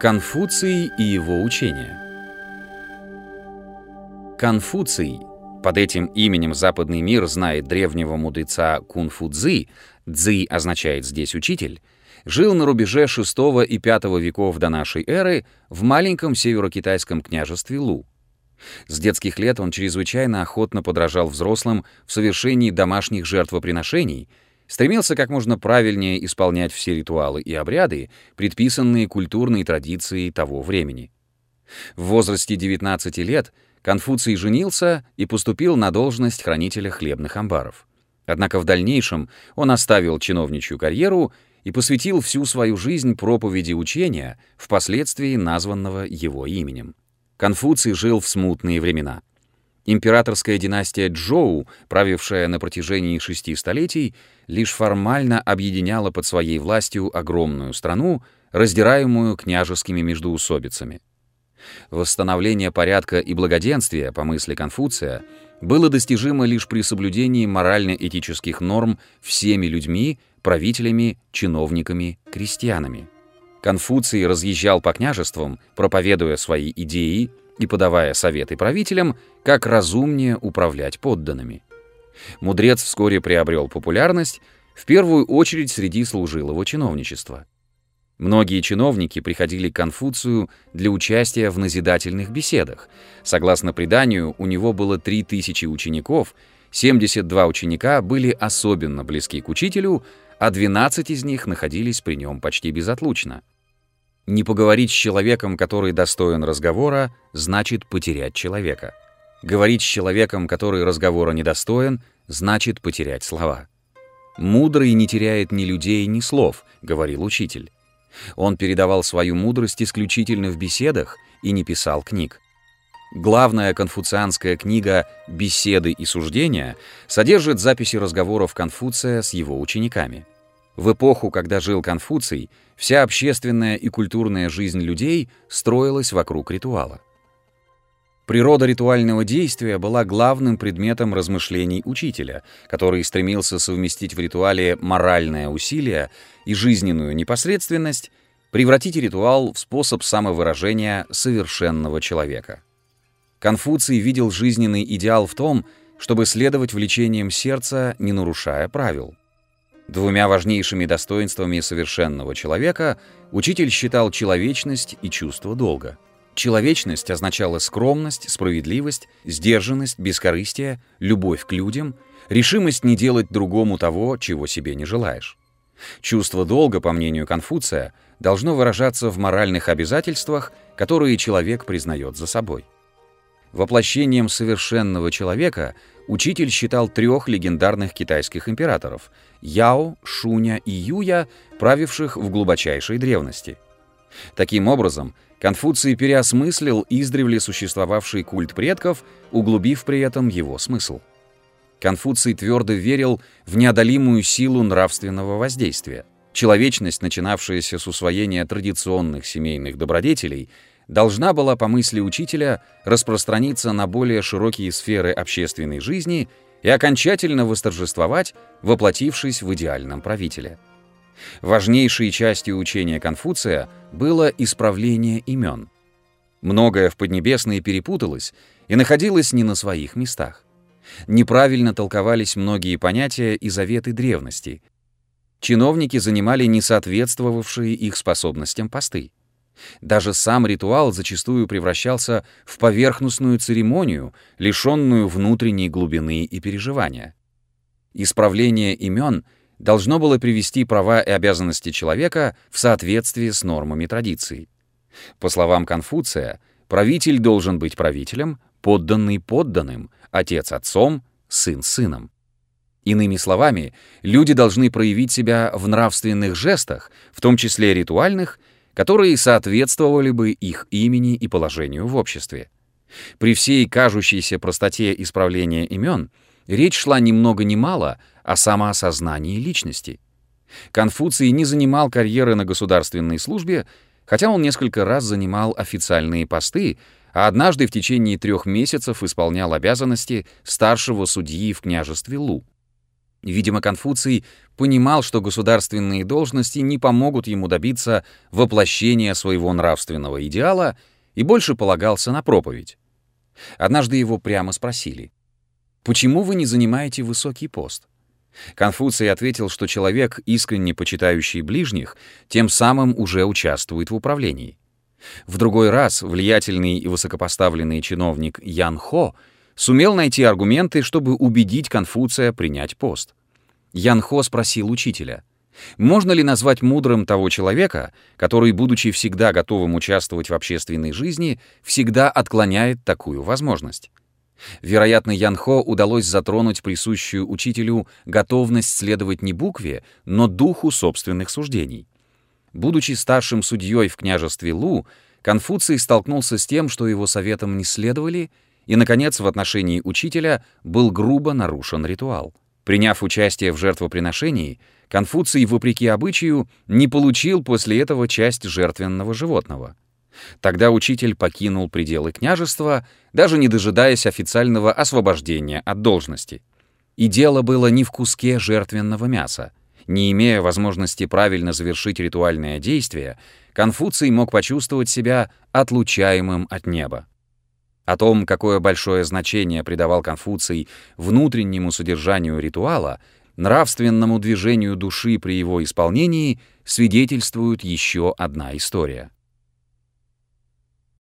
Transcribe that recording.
Конфуций и его учение. Конфуций, под этим именем западный мир знает древнего мудреца Кунфу-Цзы, Цзы. Означает здесь «учитель», жил на рубеже VI и V веков до нашей эры в маленьком северокитайском княжестве Лу. С детских лет он чрезвычайно охотно подражал взрослым в совершении домашних жертвоприношений — стремился как можно правильнее исполнять все ритуалы и обряды, предписанные культурной традицией того времени. В возрасте 19 лет Конфуций женился и поступил на должность хранителя хлебных амбаров. Однако в дальнейшем он оставил чиновничью карьеру и посвятил всю свою жизнь проповеди учения, впоследствии названного его именем. Конфуций жил в смутные времена. Императорская династия Джоу, правившая на протяжении шести столетий, лишь формально объединяла под своей властью огромную страну, раздираемую княжескими междоусобицами. Восстановление порядка и благоденствия, по мысли Конфуция, было достижимо лишь при соблюдении морально-этических норм всеми людьми, правителями, чиновниками, крестьянами. Конфуций разъезжал по княжествам, проповедуя свои идеи, и подавая советы правителям, как разумнее управлять подданными. Мудрец вскоре приобрел популярность, в первую очередь среди служилого чиновничества. Многие чиновники приходили к Конфуцию для участия в назидательных беседах. Согласно преданию, у него было 3000 учеников, 72 ученика были особенно близки к учителю, а 12 из них находились при нем почти безотлучно. Не поговорить с человеком, который достоин разговора, значит потерять человека. Говорить с человеком, который разговора недостоин, значит потерять слова. «Мудрый не теряет ни людей, ни слов», — говорил учитель. Он передавал свою мудрость исключительно в беседах и не писал книг. Главная конфуцианская книга «Беседы и суждения» содержит записи разговоров Конфуция с его учениками. В эпоху, когда жил Конфуций, вся общественная и культурная жизнь людей строилась вокруг ритуала. Природа ритуального действия была главным предметом размышлений учителя, который стремился совместить в ритуале моральное усилие и жизненную непосредственность, превратить ритуал в способ самовыражения совершенного человека. Конфуций видел жизненный идеал в том, чтобы следовать влечениям сердца, не нарушая правил. Двумя важнейшими достоинствами совершенного человека учитель считал человечность и чувство долга. Человечность означала скромность, справедливость, сдержанность, бескорыстие, любовь к людям, решимость не делать другому того, чего себе не желаешь. Чувство долга, по мнению Конфуция, должно выражаться в моральных обязательствах, которые человек признает за собой. Воплощением совершенного человека учитель считал трех легендарных китайских императоров — Яо, Шуня и Юя, правивших в глубочайшей древности. Таким образом, Конфуций переосмыслил издревле существовавший культ предков, углубив при этом его смысл. Конфуций твердо верил в неодолимую силу нравственного воздействия. Человечность, начинавшаяся с усвоения традиционных семейных добродетелей, должна была, по мысли учителя, распространиться на более широкие сферы общественной жизни и окончательно восторжествовать, воплотившись в идеальном правителе. Важнейшей частью учения Конфуция было исправление имен. Многое в Поднебесной перепуталось и находилось не на своих местах. Неправильно толковались многие понятия и заветы древности. Чиновники занимали несоответствовавшие их способностям посты. Даже сам ритуал зачастую превращался в поверхностную церемонию, лишенную внутренней глубины и переживания. Исправление имен должно было привести права и обязанности человека в соответствии с нормами традиции. По словам Конфуция, правитель должен быть правителем, подданный подданным, отец отцом, сын сыном. Иными словами, люди должны проявить себя в нравственных жестах, в том числе ритуальных, которые соответствовали бы их имени и положению в обществе. При всей кажущейся простоте исправления имен речь шла ни много ни мало о самоосознании личности. Конфуций не занимал карьеры на государственной службе, хотя он несколько раз занимал официальные посты, а однажды в течение трех месяцев исполнял обязанности старшего судьи в княжестве Лу. Видимо, Конфуций понимал, что государственные должности не помогут ему добиться воплощения своего нравственного идеала и больше полагался на проповедь. Однажды его прямо спросили, «Почему вы не занимаете высокий пост?» Конфуций ответил, что человек, искренне почитающий ближних, тем самым уже участвует в управлении. В другой раз влиятельный и высокопоставленный чиновник Ян Хо сумел найти аргументы, чтобы убедить Конфуция принять пост. Ян Хо спросил учителя, можно ли назвать мудрым того человека, который, будучи всегда готовым участвовать в общественной жизни, всегда отклоняет такую возможность? Вероятно, Янхо удалось затронуть присущую учителю готовность следовать не букве, но духу собственных суждений. Будучи старшим судьей в княжестве Лу, Конфуций столкнулся с тем, что его советам не следовали, и, наконец, в отношении учителя был грубо нарушен ритуал. Приняв участие в жертвоприношении, Конфуций, вопреки обычаю, не получил после этого часть жертвенного животного — Тогда учитель покинул пределы княжества, даже не дожидаясь официального освобождения от должности. И дело было не в куске жертвенного мяса. Не имея возможности правильно завершить ритуальное действие, Конфуций мог почувствовать себя отлучаемым от неба. О том, какое большое значение придавал Конфуций внутреннему содержанию ритуала, нравственному движению души при его исполнении, свидетельствует еще одна история.